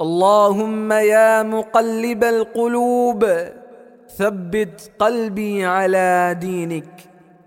اللهم يا مقلب القلوب ثبت قلبي على دينك.